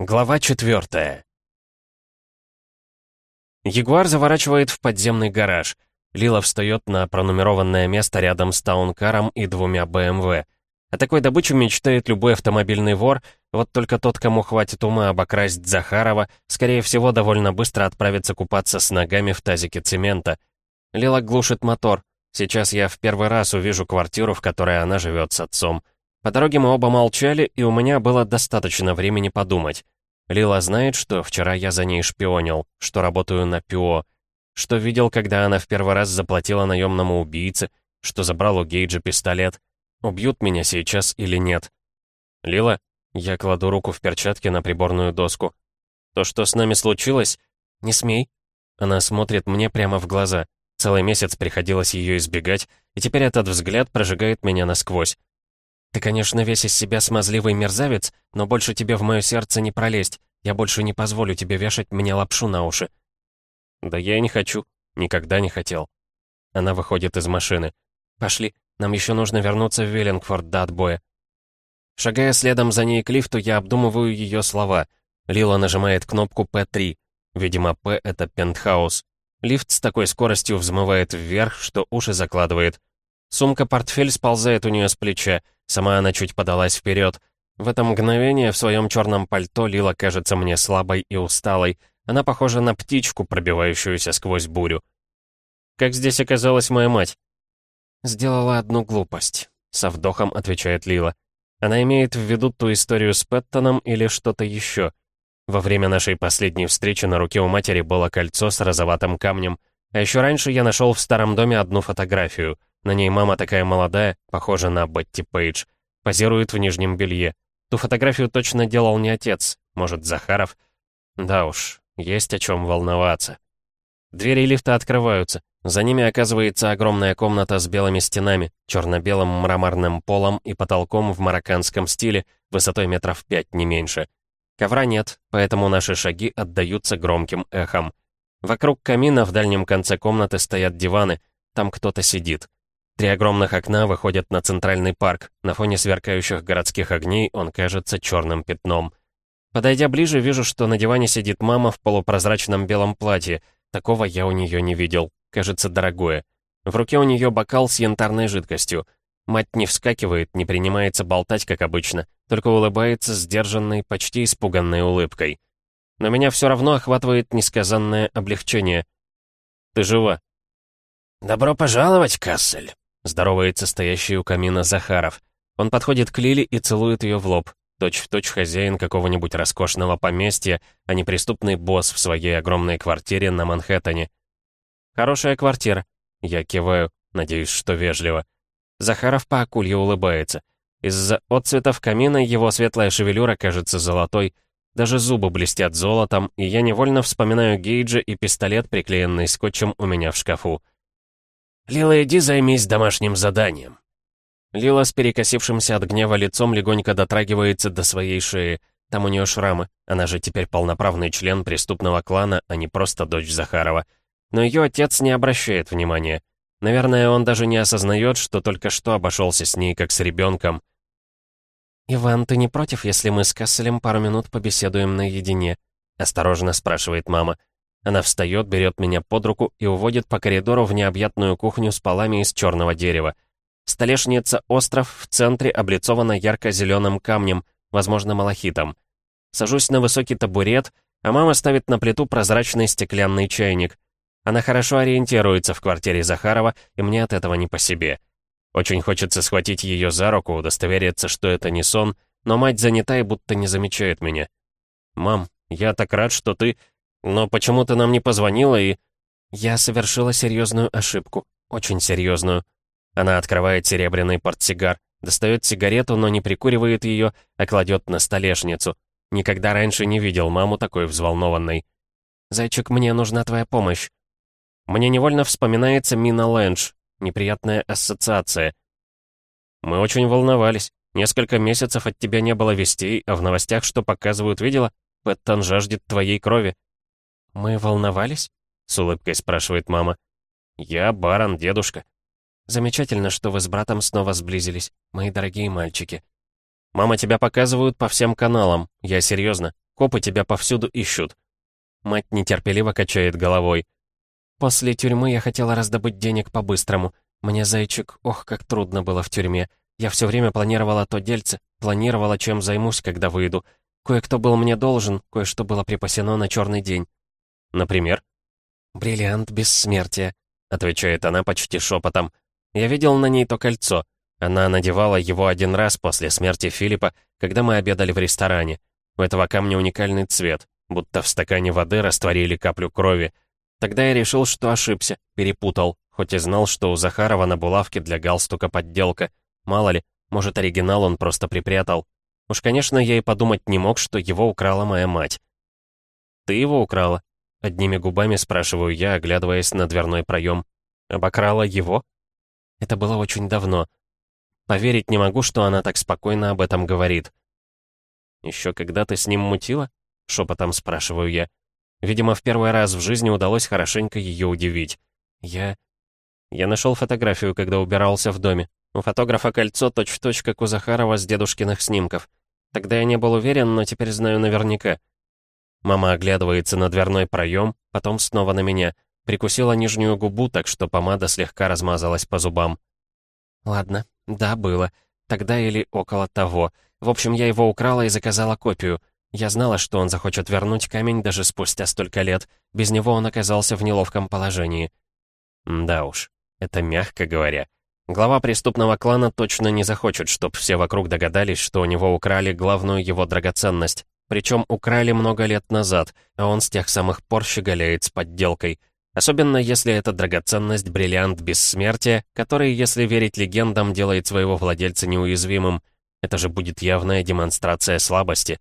Глава четвертая. Ягуар заворачивает в подземный гараж. Лила встает на пронумерованное место рядом с таункаром и двумя БМВ. О такой добыче мечтает любой автомобильный вор, вот только тот, кому хватит ума обокрасть Захарова, скорее всего, довольно быстро отправится купаться с ногами в тазике цемента. Лила глушит мотор. Сейчас я в первый раз увижу квартиру, в которой она живет с отцом. По дороге мы оба молчали, и у меня было достаточно времени подумать. Лила знает, что вчера я за ней шпионил, что работаю на ПИО, что видел, когда она в первый раз заплатила наемному убийце, что забрал у Гейджа пистолет. Убьют меня сейчас или нет? Лила, я кладу руку в перчатке на приборную доску. То, что с нами случилось, не смей. Она смотрит мне прямо в глаза. Целый месяц приходилось ее избегать, и теперь этот взгляд прожигает меня насквозь. Ты, конечно, весь из себя смазливый мерзавец, но больше тебе в мое сердце не пролезть. Я больше не позволю тебе вешать мне лапшу на уши». «Да я не хочу. Никогда не хотел». Она выходит из машины. «Пошли, нам еще нужно вернуться в Веллингфорд до отбоя». Шагая следом за ней к лифту, я обдумываю ее слова. Лила нажимает кнопку П3. Видимо, П — это пентхаус. Лифт с такой скоростью взмывает вверх, что уши закладывает. Сумка-портфель сползает у нее с плеча. Сама она чуть подалась вперед. В это мгновение в своем черном пальто Лила кажется мне слабой и усталой. Она похожа на птичку, пробивающуюся сквозь бурю. «Как здесь оказалась моя мать?» «Сделала одну глупость», — со вдохом отвечает Лила. «Она имеет в виду ту историю с Пэттоном или что-то еще. Во время нашей последней встречи на руке у матери было кольцо с розоватым камнем. А еще раньше я нашел в старом доме одну фотографию — на ней мама такая молодая, похожа на Бетти Пейдж. Позирует в нижнем белье. Ту фотографию точно делал не отец. Может, Захаров? Да уж, есть о чем волноваться. Двери лифта открываются. За ними оказывается огромная комната с белыми стенами, черно-белым мраморным полом и потолком в марокканском стиле, высотой метров пять, не меньше. Ковра нет, поэтому наши шаги отдаются громким эхом. Вокруг камина в дальнем конце комнаты стоят диваны, там кто-то сидит. Три огромных окна выходят на центральный парк. На фоне сверкающих городских огней он кажется черным пятном. Подойдя ближе, вижу, что на диване сидит мама в полупрозрачном белом платье. Такого я у нее не видел. Кажется, дорогое. В руке у нее бокал с янтарной жидкостью. Мать не вскакивает, не принимается болтать, как обычно, только улыбается сдержанной, почти испуганной улыбкой. Но меня все равно охватывает несказанное облегчение. «Ты жива?» «Добро пожаловать, Кассель!» Здоровается стоящий у камина Захаров. Он подходит к Лиле и целует ее в лоб. Точь-в-точь точь хозяин какого-нибудь роскошного поместья, а не преступный босс в своей огромной квартире на Манхэттене. «Хорошая квартира». Я киваю, надеюсь, что вежливо. Захаров по акулье улыбается. Из-за отцветов камина его светлая шевелюра кажется золотой, даже зубы блестят золотом, и я невольно вспоминаю Гейджа и пистолет, приклеенный скотчем у меня в шкафу. «Лила, иди займись домашним заданием». Лила с перекосившимся от гнева лицом легонько дотрагивается до своей шеи. Там у нее шрамы. Она же теперь полноправный член преступного клана, а не просто дочь Захарова. Но ее отец не обращает внимания. Наверное, он даже не осознает, что только что обошелся с ней, как с ребенком. «Иван, ты не против, если мы с Касселем пару минут побеседуем наедине?» — осторожно спрашивает мама. Она встает, берет меня под руку и уводит по коридору в необъятную кухню с полами из черного дерева. Столешница «Остров» в центре облицована ярко-зеленым камнем, возможно, малахитом. Сажусь на высокий табурет, а мама ставит на плиту прозрачный стеклянный чайник. Она хорошо ориентируется в квартире Захарова, и мне от этого не по себе. Очень хочется схватить ее за руку, удостовериться, что это не сон, но мать занята и будто не замечает меня. «Мам, я так рад, что ты...» Но почему ты нам не позвонила и...» «Я совершила серьезную ошибку. Очень серьезную». Она открывает серебряный портсигар, достает сигарету, но не прикуривает ее, а кладет на столешницу. Никогда раньше не видел маму такой взволнованной. «Зайчик, мне нужна твоя помощь». Мне невольно вспоминается Мина Лэндж. Неприятная ассоциация. «Мы очень волновались. Несколько месяцев от тебя не было вестей, а в новостях, что показывают, видела? Пэттон жаждет твоей крови. «Мы волновались?» — с улыбкой спрашивает мама. «Я барон, дедушка». «Замечательно, что вы с братом снова сблизились, мои дорогие мальчики». «Мама, тебя показывают по всем каналам. Я серьезно. Копы тебя повсюду ищут». Мать нетерпеливо качает головой. «После тюрьмы я хотела раздобыть денег по-быстрому. Мне, зайчик, ох, как трудно было в тюрьме. Я все время планировала то дельце, планировала, чем займусь, когда выйду. Кое-кто был мне должен, кое-что было припасено на черный день». «Например?» «Бриллиант бессмертия», — отвечает она почти шепотом. «Я видел на ней то кольцо. Она надевала его один раз после смерти Филиппа, когда мы обедали в ресторане. У этого камня уникальный цвет, будто в стакане воды растворили каплю крови. Тогда я решил, что ошибся, перепутал, хоть и знал, что у Захарова на булавке для галстука подделка. Мало ли, может, оригинал он просто припрятал. Уж, конечно, я и подумать не мог, что его украла моя мать. «Ты его украла?» Одними губами спрашиваю я, оглядываясь на дверной проем. «Обокрала его?» Это было очень давно. Поверить не могу, что она так спокойно об этом говорит. «Еще когда ты с ним мутила?» — шепотом спрашиваю я. Видимо, в первый раз в жизни удалось хорошенько ее удивить. Я... Я нашел фотографию, когда убирался в доме. У фотографа кольцо точь-в-точь, -точь, как у Захарова с дедушкиных снимков. Тогда я не был уверен, но теперь знаю наверняка. Мама оглядывается на дверной проем, потом снова на меня. Прикусила нижнюю губу, так что помада слегка размазалась по зубам. «Ладно, да, было. Тогда или около того. В общем, я его украла и заказала копию. Я знала, что он захочет вернуть камень даже спустя столько лет. Без него он оказался в неловком положении. Да уж, это мягко говоря. Глава преступного клана точно не захочет, чтобы все вокруг догадались, что у него украли главную его драгоценность. Причем украли много лет назад, а он с тех самых пор щеголяет с подделкой. Особенно если это драгоценность бриллиант бессмертия, который, если верить легендам, делает своего владельца неуязвимым — это же будет явная демонстрация слабости.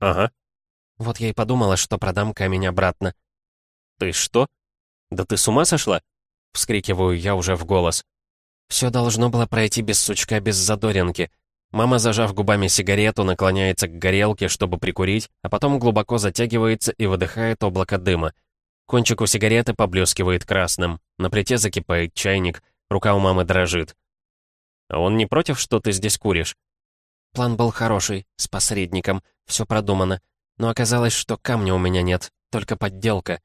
Ага. Вот я и подумала, что продам камень обратно. Ты что? Да ты с ума сошла? Вскрикиваю я уже в голос. Все должно было пройти без сучка, без задоринки. Мама, зажав губами сигарету, наклоняется к горелке, чтобы прикурить, а потом глубоко затягивается и выдыхает облако дыма. Кончик у сигареты поблескивает красным. На плите закипает чайник, рука у мамы дрожит. А он не против, что ты здесь куришь?» План был хороший, с посредником, все продумано. Но оказалось, что камня у меня нет, только подделка.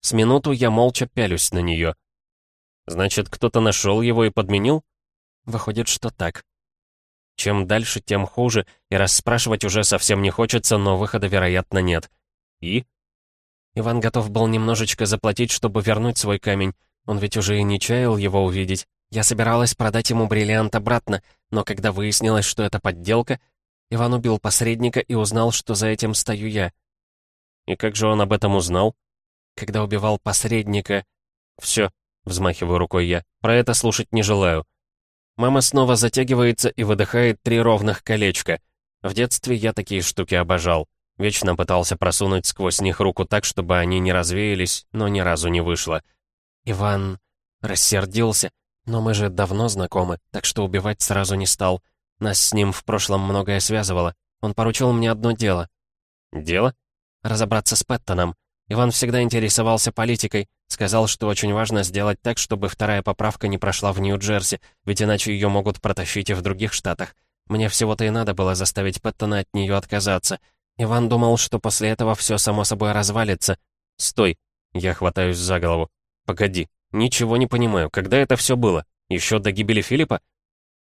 С минуту я молча пялюсь на нее. «Значит, кто-то нашел его и подменил?» Выходит, что так. Чем дальше, тем хуже, и расспрашивать уже совсем не хочется, но выхода, вероятно, нет. И? Иван готов был немножечко заплатить, чтобы вернуть свой камень. Он ведь уже и не чаял его увидеть. Я собиралась продать ему бриллиант обратно, но когда выяснилось, что это подделка, Иван убил посредника и узнал, что за этим стою я. И как же он об этом узнал? Когда убивал посредника... Все, взмахиваю рукой я, про это слушать не желаю. Мама снова затягивается и выдыхает три ровных колечка. В детстве я такие штуки обожал. Вечно пытался просунуть сквозь них руку так, чтобы они не развеялись, но ни разу не вышло. Иван рассердился но мы же давно знакомы, так что убивать сразу не стал. Нас с ним в прошлом многое связывало. Он поручил мне одно дело. Дело? Разобраться с Пэттоном. Иван всегда интересовался политикой. Сказал, что очень важно сделать так, чтобы вторая поправка не прошла в Нью-Джерси, ведь иначе ее могут протащить и в других штатах. Мне всего-то и надо было заставить Пэттона от нее отказаться. Иван думал, что после этого все само собой развалится. «Стой!» Я хватаюсь за голову. «Погоди, «Ничего не понимаю, когда это все было? Еще до гибели Филиппа?»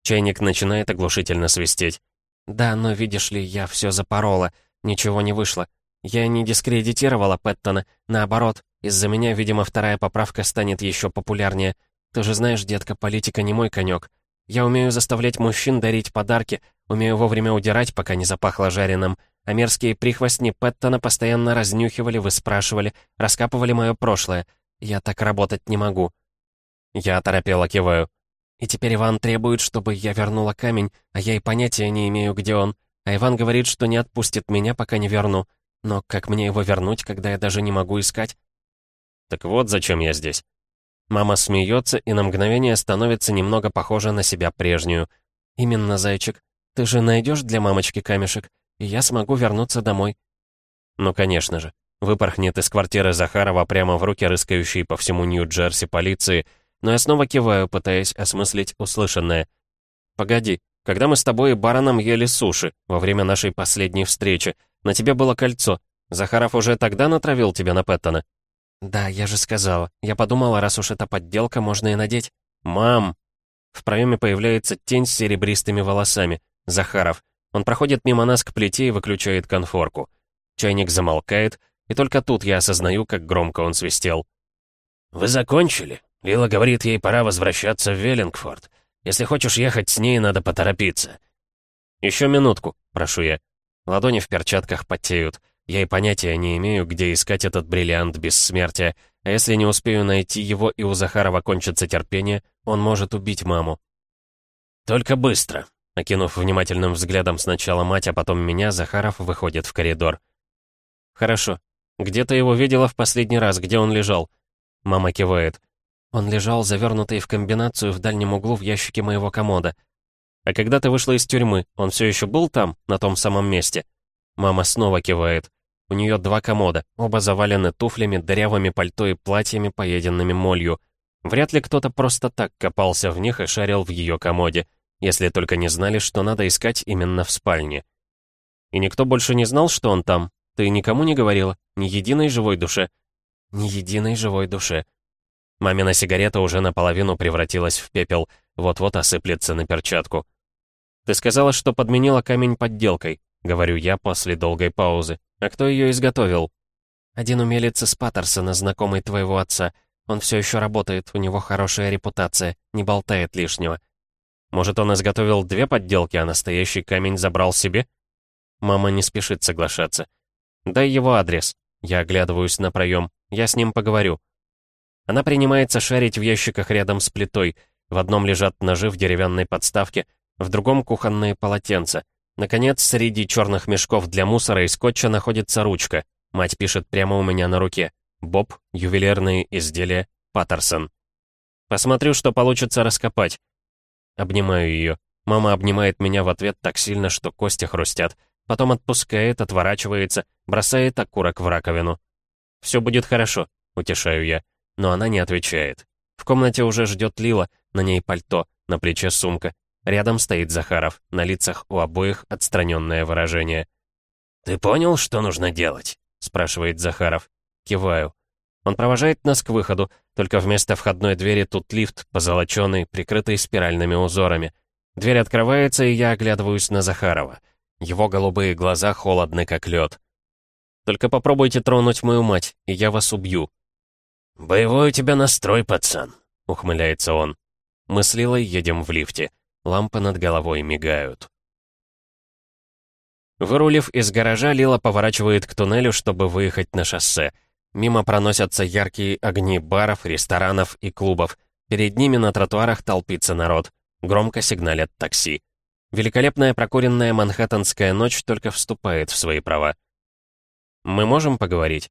Чайник начинает оглушительно свистеть. «Да, но видишь ли, я все запорола. Ничего не вышло. Я не дискредитировала Пэттона. Наоборот, из-за меня, видимо, вторая поправка станет еще популярнее. Ты же знаешь, детка, политика не мой конек. Я умею заставлять мужчин дарить подарки, умею вовремя удирать, пока не запахло жареным. А мерзкие прихвостни Пэттона постоянно разнюхивали, выспрашивали, раскапывали мое прошлое. Я так работать не могу». Я оторопело киваю. «И теперь Иван требует, чтобы я вернула камень, а я и понятия не имею, где он. А Иван говорит, что не отпустит меня, пока не верну. Но как мне его вернуть, когда я даже не могу искать?» «Так вот зачем я здесь». Мама смеется и на мгновение становится немного похожа на себя прежнюю. «Именно, зайчик. Ты же найдешь для мамочки камешек, и я смогу вернуться домой». «Ну, конечно же. Выпорхнет из квартиры Захарова прямо в руки рыскающей по всему Нью-Джерси полиции, но я снова киваю, пытаясь осмыслить услышанное. «Погоди, когда мы с тобой и бароном ели суши во время нашей последней встречи, На тебе было кольцо. Захаров уже тогда натравил тебя на Пэттона?» «Да, я же сказала. Я подумала, раз уж это подделка, можно и надеть». «Мам!» В проеме появляется тень с серебристыми волосами. Захаров. Он проходит мимо нас к плите и выключает конфорку. Чайник замолкает, и только тут я осознаю, как громко он свистел. «Вы закончили?» Лила говорит, ей пора возвращаться в Веллингфорд. Если хочешь ехать с ней, надо поторопиться. «Еще минутку», — прошу я. Ладони в перчатках потеют. Я и понятия не имею, где искать этот бриллиант бессмертия, а если не успею найти его и у Захарова кончится терпение, он может убить маму. «Только быстро», — окинув внимательным взглядом сначала мать, а потом меня, Захаров выходит в коридор. «Хорошо. Где ты его видела в последний раз? Где он лежал?» Мама кивает. Он лежал, завернутый в комбинацию в дальнем углу в ящике моего комода. «А когда ты вышла из тюрьмы, он все еще был там, на том самом месте?» Мама снова кивает. У нее два комода, оба завалены туфлями, дырявыми пальто и платьями, поеденными молью. Вряд ли кто-то просто так копался в них и шарил в ее комоде, если только не знали, что надо искать именно в спальне. И никто больше не знал, что он там? Ты никому не говорила? Ни единой живой душе? Ни единой живой душе. Мамина сигарета уже наполовину превратилась в пепел, вот-вот осыплется на перчатку. «Ты сказала, что подменила камень подделкой», — говорю я после долгой паузы. «А кто ее изготовил?» «Один умелец из Паттерсона, знакомый твоего отца. Он все еще работает, у него хорошая репутация, не болтает лишнего». «Может, он изготовил две подделки, а настоящий камень забрал себе?» Мама не спешит соглашаться. «Дай его адрес». Я оглядываюсь на проем. Я с ним поговорю. Она принимается шарить в ящиках рядом с плитой. В одном лежат ножи в деревянной подставке, в другом — кухонные полотенца. Наконец, среди черных мешков для мусора и скотча находится ручка. Мать пишет прямо у меня на руке. Боб, ювелирные изделия, Паттерсон. Посмотрю, что получится раскопать. Обнимаю ее. Мама обнимает меня в ответ так сильно, что кости хрустят. Потом отпускает, отворачивается, бросает окурок в раковину. «Все будет хорошо», — утешаю я. Но она не отвечает. В комнате уже ждет Лила, на ней пальто, на плече сумка. Рядом стоит Захаров, на лицах у обоих отстраненное выражение. «Ты понял, что нужно делать?» — спрашивает Захаров. Киваю. Он провожает нас к выходу, только вместо входной двери тут лифт, позолоченный, прикрытый спиральными узорами. Дверь открывается, и я оглядываюсь на Захарова. Его голубые глаза холодны, как лед. «Только попробуйте тронуть мою мать, и я вас убью». «Боевой у тебя настрой, пацан», — ухмыляется он. Мы с Лилой едем в лифте. Лампы над головой мигают. Вырулив из гаража, Лила поворачивает к туннелю, чтобы выехать на шоссе. Мимо проносятся яркие огни баров, ресторанов и клубов. Перед ними на тротуарах толпится народ. Громко сигналят такси. Великолепная прокуренная манхэттенская ночь только вступает в свои права. «Мы можем поговорить?»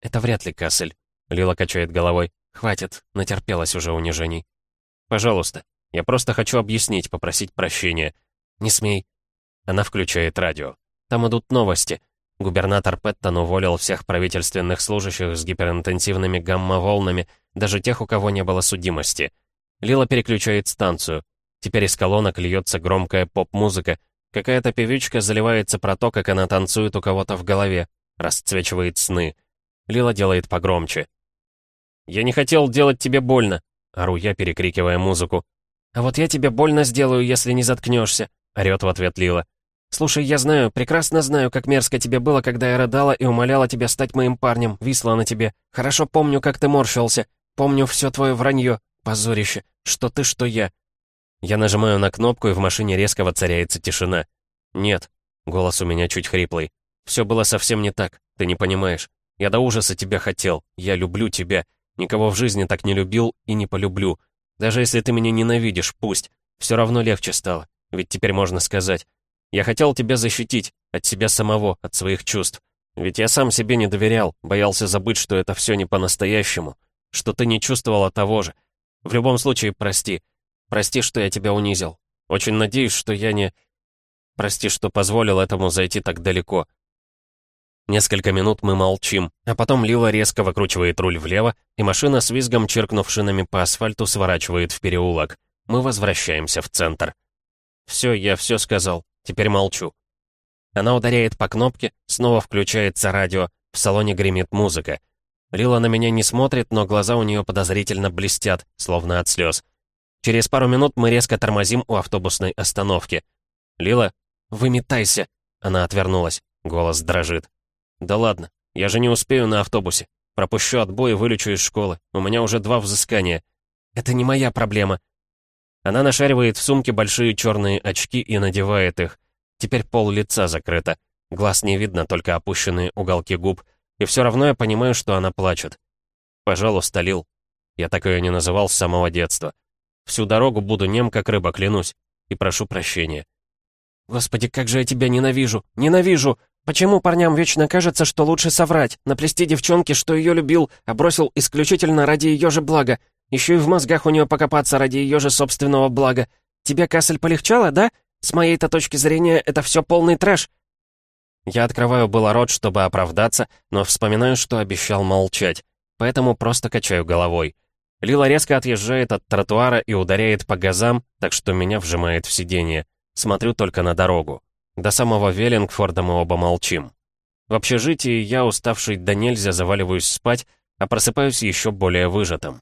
«Это вряд ли, Кассель», — Лила качает головой. «Хватит, натерпелась уже унижений». «Пожалуйста, я просто хочу объяснить, попросить прощения. Не смей. Она включает радио. Там идут новости. Губернатор Пэттон уволил всех правительственных служащих с гиперинтенсивными гамма-волнами, даже тех, у кого не было судимости. Лила переключает станцию. Теперь из колонок льется громкая поп-музыка. Какая-то певичка заливается про то, как она танцует у кого-то в голове. Расцвечивает сны. Лила делает погромче. «Я не хотел делать тебе больно», — ору я, перекрикивая музыку. «А вот я тебе больно сделаю, если не заткнешься», — орёт в ответ Лила. «Слушай, я знаю, прекрасно знаю, как мерзко тебе было, когда я рыдала и умоляла тебя стать моим парнем, висла на тебе. Хорошо помню, как ты морщился. Помню все твое вранье, позорище, что ты, что я». Я нажимаю на кнопку, и в машине резко воцаряется тишина. «Нет», — голос у меня чуть хриплый. «Все было совсем не так, ты не понимаешь. Я до ужаса тебя хотел, я люблю тебя. Никого в жизни так не любил и не полюблю. Даже если ты меня ненавидишь, пусть. Все равно легче стало. Ведь теперь можно сказать. Я хотел тебя защитить. От себя самого, от своих чувств. Ведь я сам себе не доверял, боялся забыть, что это все не по-настоящему. Что ты не чувствовала того же. В любом случае, прости. Прости, что я тебя унизил. Очень надеюсь, что я не... Прости, что позволил этому зайти так далеко. Несколько минут мы молчим, а потом Лила резко выкручивает руль влево, и машина с визгом, черкнув шинами по асфальту, сворачивает в переулок. Мы возвращаемся в центр. Все, я все сказал. Теперь молчу. Она ударяет по кнопке, снова включается радио, в салоне гремит музыка. Лила на меня не смотрит, но глаза у нее подозрительно блестят, словно от слез. Через пару минут мы резко тормозим у автобусной остановки. «Лила, выметайся!» Она отвернулась. Голос дрожит. «Да ладно, я же не успею на автобусе. Пропущу отбой и вылечу из школы. У меня уже два взыскания. Это не моя проблема». Она нашаривает в сумке большие черные очки и надевает их. Теперь пол лица закрыто. Глаз не видно, только опущенные уголки губ. И все равно я понимаю, что она плачет. «Пожалуйста, Лил». Я так ее не называл с самого детства. Всю дорогу буду нем, как рыба, клянусь. И прошу прощения. «Господи, как же я тебя ненавижу! Ненавижу! Почему парням вечно кажется, что лучше соврать, наплести девчонке, что ее любил, а бросил исключительно ради ее же блага? Еще и в мозгах у нее покопаться ради ее же собственного блага. Тебе, Кассель, полегчало, да? С моей-то точки зрения, это все полный трэш». Я открываю было рот, чтобы оправдаться, но вспоминаю, что обещал молчать. Поэтому просто качаю головой. Лила резко отъезжает от тротуара и ударяет по газам, так что меня вжимает в сиденье. Смотрю только на дорогу. До самого Веллингфорда мы оба молчим. В общежитии я, уставший до нельзя, заваливаюсь спать, а просыпаюсь еще более выжатым.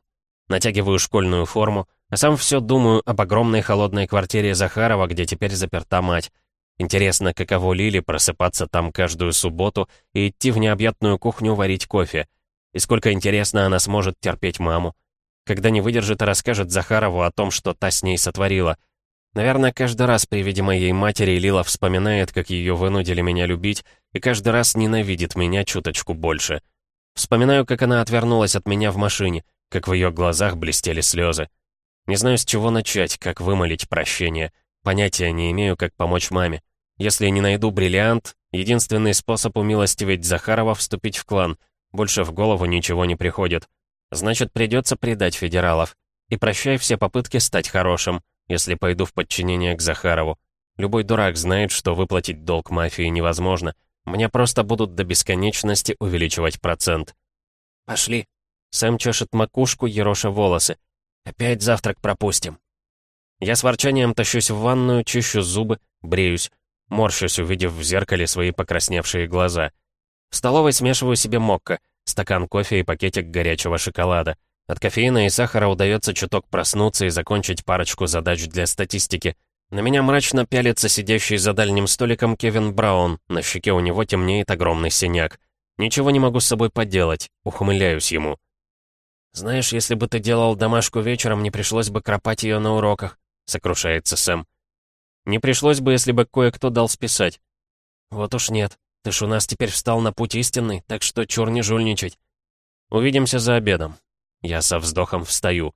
Натягиваю школьную форму, а сам все думаю об огромной холодной квартире Захарова, где теперь заперта мать. Интересно, каково Лили просыпаться там каждую субботу и идти в необъятную кухню варить кофе. И сколько интересно она сможет терпеть маму. Когда не выдержит и расскажет Захарову о том, что та с ней сотворила — Наверное, каждый раз при виде моей матери Лила вспоминает, как ее вынудили меня любить, и каждый раз ненавидит меня чуточку больше. Вспоминаю, как она отвернулась от меня в машине, как в ее глазах блестели слезы. Не знаю, с чего начать, как вымолить прощение. Понятия не имею, как помочь маме. Если не найду бриллиант, единственный способ умилостивить Захарова — вступить в клан. Больше в голову ничего не приходит. Значит, придется предать федералов. И прощай все попытки стать хорошим если пойду в подчинение к Захарову. Любой дурак знает, что выплатить долг мафии невозможно. Мне просто будут до бесконечности увеличивать процент. «Пошли». Сэм чешет макушку, ероша волосы. «Опять завтрак пропустим». Я с ворчанием тащусь в ванную, чищу зубы, бреюсь, морщусь, увидев в зеркале свои покрасневшие глаза. В столовой смешиваю себе мокко, стакан кофе и пакетик горячего шоколада. От кофеина и сахара удается чуток проснуться и закончить парочку задач для статистики. На меня мрачно пялится сидящий за дальним столиком Кевин Браун, на щеке у него темнеет огромный синяк. Ничего не могу с собой поделать, ухмыляюсь ему. «Знаешь, если бы ты делал домашку вечером, не пришлось бы кропать ее на уроках», — сокрушается Сэм. «Не пришлось бы, если бы кое-кто дал списать». «Вот уж нет. Ты ж у нас теперь встал на путь истинный, так что чур не жульничать. Увидимся за обедом. Я со вздохом встаю.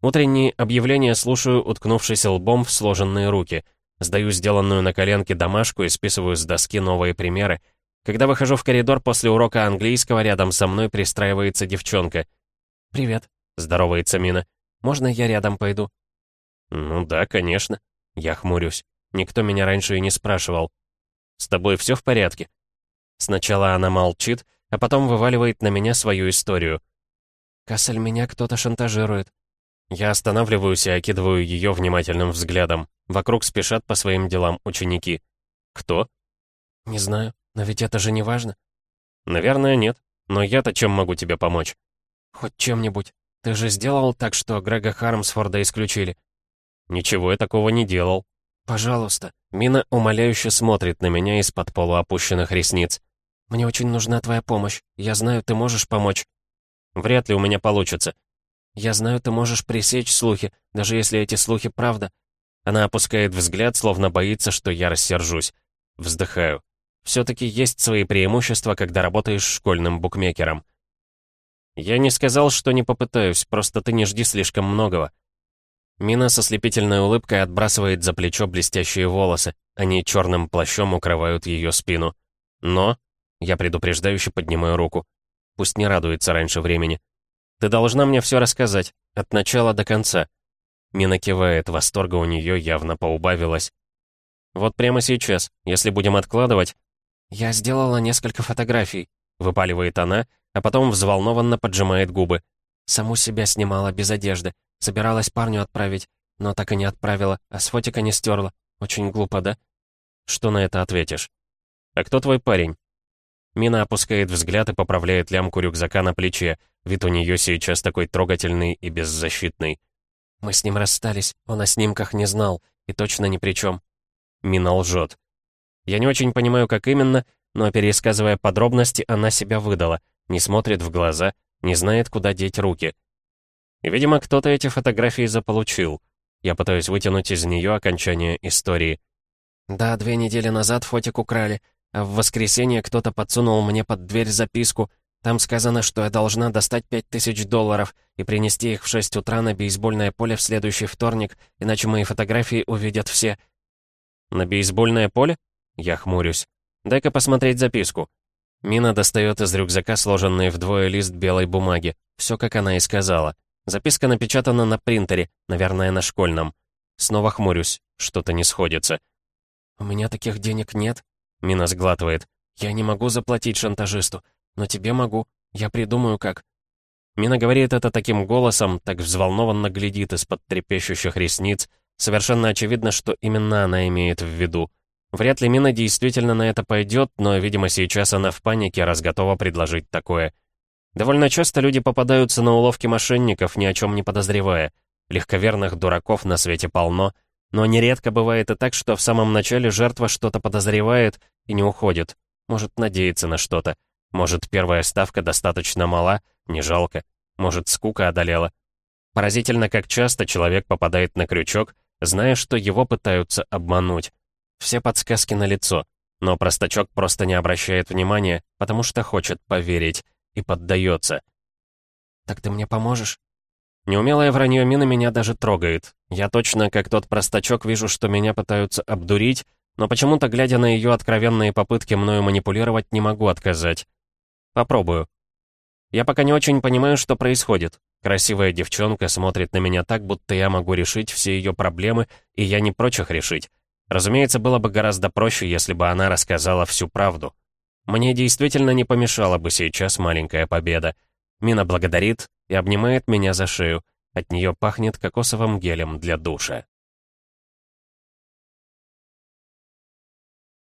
Утренние объявления слушаю, уткнувшись лбом в сложенные руки. Сдаю сделанную на коленке домашку и списываю с доски новые примеры. Когда выхожу в коридор после урока английского, рядом со мной пристраивается девчонка. «Привет», — здоровается Мина. «Можно я рядом пойду?» «Ну да, конечно». Я хмурюсь. Никто меня раньше и не спрашивал. «С тобой все в порядке?» Сначала она молчит, а потом вываливает на меня свою историю. «Кассель, меня кто-то шантажирует». Я останавливаюсь и окидываю ее внимательным взглядом. Вокруг спешат по своим делам ученики. «Кто?» «Не знаю, но ведь это же не важно». «Наверное, нет. Но я-то чем могу тебе помочь?» «Хоть чем-нибудь. Ты же сделал так, что Грега Хармсфорда исключили». «Ничего я такого не делал». «Пожалуйста». Мина умоляюще смотрит на меня из-под полуопущенных ресниц. «Мне очень нужна твоя помощь. Я знаю, ты можешь помочь. Вряд ли у меня получится. Я знаю, ты можешь пресечь слухи, даже если эти слухи правда. Она опускает взгляд, словно боится, что я рассержусь. Вздыхаю. Все-таки есть свои преимущества, когда работаешь школьным букмекером. Я не сказал, что не попытаюсь, просто ты не жди слишком многого. Мина со слепительной улыбкой отбрасывает за плечо блестящие волосы. Они черным плащом укрывают ее спину. Но... Я предупреждающе поднимаю руку. Пусть не радуется раньше времени. Ты должна мне все рассказать, от начала до конца. Мина кивает, восторга у нее явно поубавилось. Вот прямо сейчас, если будем откладывать... Я сделала несколько фотографий, выпаливает она, а потом взволнованно поджимает губы. Саму себя снимала без одежды. Собиралась парню отправить, но так и не отправила, а с фотика не стерла. Очень глупо, да? Что на это ответишь? «А кто твой парень?» Мина опускает взгляд и поправляет лямку рюкзака на плече. Вид у нее сейчас такой трогательный и беззащитный. «Мы с ним расстались, он о снимках не знал, и точно ни при чем». Мина лжет. Я не очень понимаю, как именно, но, пересказывая подробности, она себя выдала, не смотрит в глаза, не знает, куда деть руки. Видимо, кто-то эти фотографии заполучил. Я пытаюсь вытянуть из нее окончание истории. «Да, две недели назад фотик украли, а в воскресенье кто-то подсунул мне под дверь записку. Там сказано, что я должна достать пять тысяч долларов и принести их в шесть утра на бейсбольное поле в следующий вторник, иначе мои фотографии увидят все». «На бейсбольное поле?» Я хмурюсь. «Дай-ка посмотреть записку». Мина достает из рюкзака сложенный вдвое лист белой бумаги. Все, как она и сказала. Записка напечатана на принтере, наверное, на школьном. Снова хмурюсь. Что-то не сходится. «У меня таких денег нет», — Мина сглатывает. «Я не могу заплатить шантажисту, но тебе могу. Я придумаю, как». Мина говорит это таким голосом, так взволнованно глядит из-под трепещущих ресниц. Совершенно очевидно, что именно она имеет в виду. Вряд ли Мина действительно на это пойдет, но, видимо, сейчас она в панике, раз готова предложить такое. Довольно часто люди попадаются на уловки мошенников, ни о чем не подозревая. Легковерных дураков на свете полно, но нередко бывает и так, что в самом начале жертва что-то подозревает и не уходит. Может надеяться на что-то. Может, первая ставка достаточно мала, не жалко. Может, скука одолела. Поразительно, как часто человек попадает на крючок, зная, что его пытаются обмануть. Все подсказки на лицо, но простачок просто не обращает внимания, потому что хочет поверить и поддается. «Так ты мне поможешь?» Неумелое вранье Мины меня даже трогает. Я точно, как тот простачок, вижу, что меня пытаются обдурить, но почему-то, глядя на ее откровенные попытки мною манипулировать, не могу отказать. Попробую. Я пока не очень понимаю, что происходит. Красивая девчонка смотрит на меня так, будто я могу решить все ее проблемы, и я не прочь их решить. Разумеется, было бы гораздо проще, если бы она рассказала всю правду. Мне действительно не помешала бы сейчас маленькая победа. Мина благодарит и обнимает меня за шею. От нее пахнет кокосовым гелем для душа.